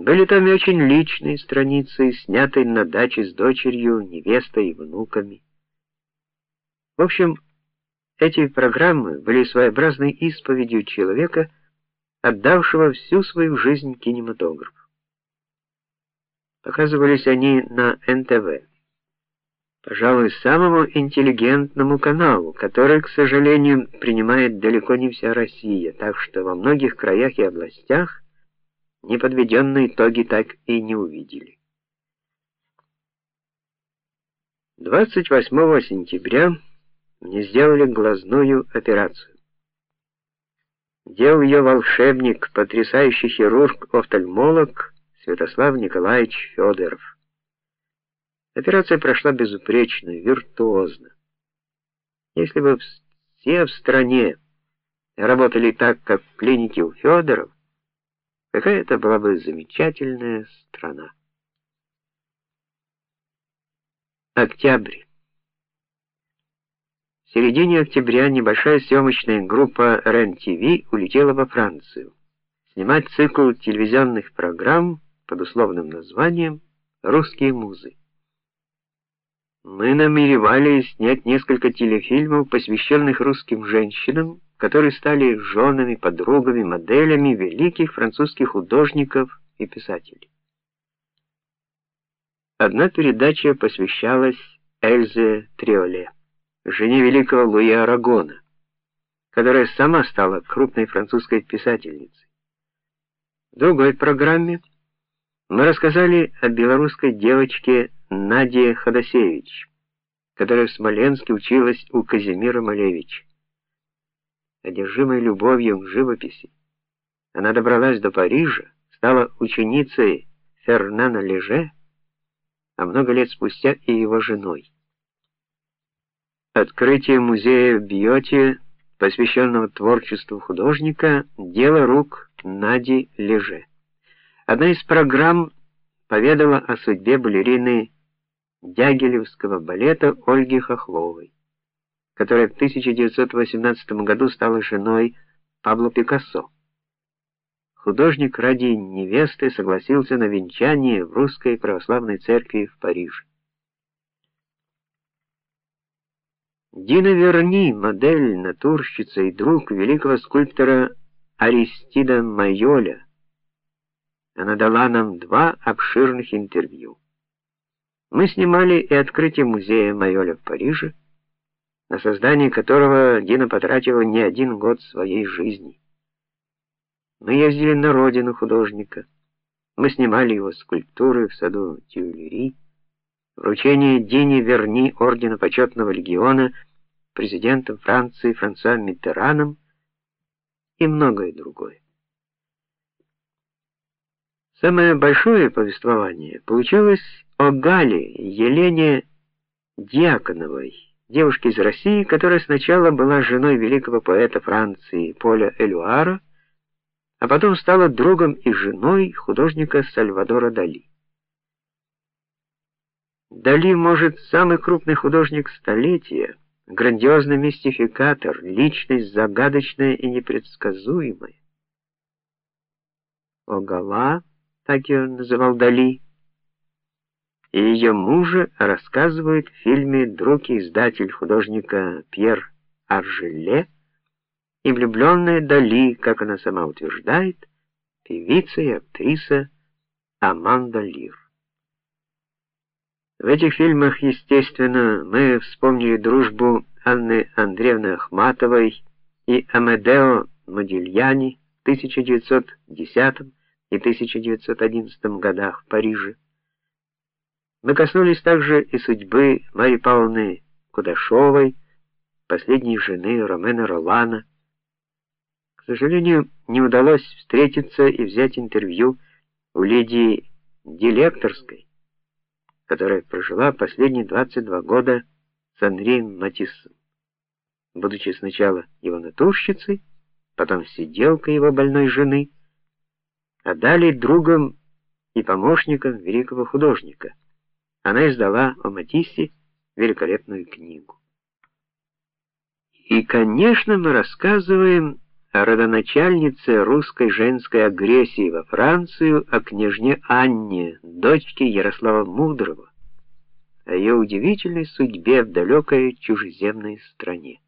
Были там и очень личные страницы, снятые на даче с дочерью, невестой и внуками. В общем, эти программы были своеобразной исповедью человека, отдавшего всю свою жизнь кинематографу. Показывались они на НТВ. Пожалуй, самому интеллигентному каналу, который, к сожалению, принимает далеко не вся Россия, так что во многих краях и областях неподведенные итоги так и не увидели. 28 сентября мне сделали глазную операцию. Делал ее волшебник, потрясающий хирург-офтальмолог Святослав Николаевич Федоров. Операция прошла безупречно, виртуозно. Если бы все в стране работали так, как в клинике у Федоров, какая это была бы замечательная страна. Октябрь. В середине октября небольшая съемочная группа РЕН-ТВ улетела во Францию снимать цикл телевизионных программ под условным названием Русские музы. Мы намеревались снять несколько телефильмов, посвященных русским женщинам, которые стали женами, подругами, моделями великих французских художников и писателей. Одна передача посвящалась Эльзе Триоле, жене великого Луи Арагона, которая сама стала крупной французской писательницей. В другой программе мы рассказали о белорусской девочке Наде Ходосевич, которая в Смоленске училась у Казимира Малевича. Одержимой любовью к живописи, она добралась до Парижа, стала ученицей Фернана Леже, а много лет спустя и его женой. Открытие музея в посвященного творчеству художника, дело рук Нади Леже. Одна из программ поведала о судьбе балерины Дягилевского балета Ольги Хохловой, которая в 1918 году стала женой Пабло Пикассо. Художник ради невесты согласился на венчание в русской православной церкви в Париже. Дина Верни, модель, натурщица и друг великого скульптора Аристида Майоля. Она дала нам два обширных интервью. Мы снимали и открытие музея Майоля в Париже, на создание которого Дина потратила не один год своей жизни. Мы ездили на родину художника. Мы снимали его скульптуры в саду Тюильри, вручение Дине Верни ордена почетного легиона президентом Франции Франсуа Миттераном и многое другое. Самое большое повествование получилось о Гале Елене Дьяконовой, девушке из России, которая сначала была женой великого поэта Франции Поля Элюара, а потом стала другом и женой художника Сальвадора Дали. Дали, может, самый крупный художник столетия, грандиозный мистификатор, личность загадочная и непредсказуемая. Огала так ее называл Дали, и ее мужа рассказывает в фильме друг и издатель художника Пьер Аржеле и влюбленная Дали, как она сама утверждает, певица и актриса Аманда Лир. В этих фильмах, естественно, мы вспомнили дружбу Анны Андреевны Ахматовой и Амедео Модильяни в 1910 и 1911 годах в Париже. Мы коснулись также и судьбы Марии Павловны Кудашовой, последней жены Ромена Ролана. К сожалению, не удалось встретиться и взять интервью у леди Дилекторской, которая прожила последние 22 года с Андреем Матиссом, будучи сначала его натурщицей, потом сиделкой его больной жены, а далее другом и помощником великого художника. Она издала о Матиссе великолепную книгу. И, конечно, мы рассказываем о родоначальнице русской женской агрессии во Францию, о княжне Анне, дочке Ярослава Мудрого, о ее удивительной судьбе в далекой чужеземной стране.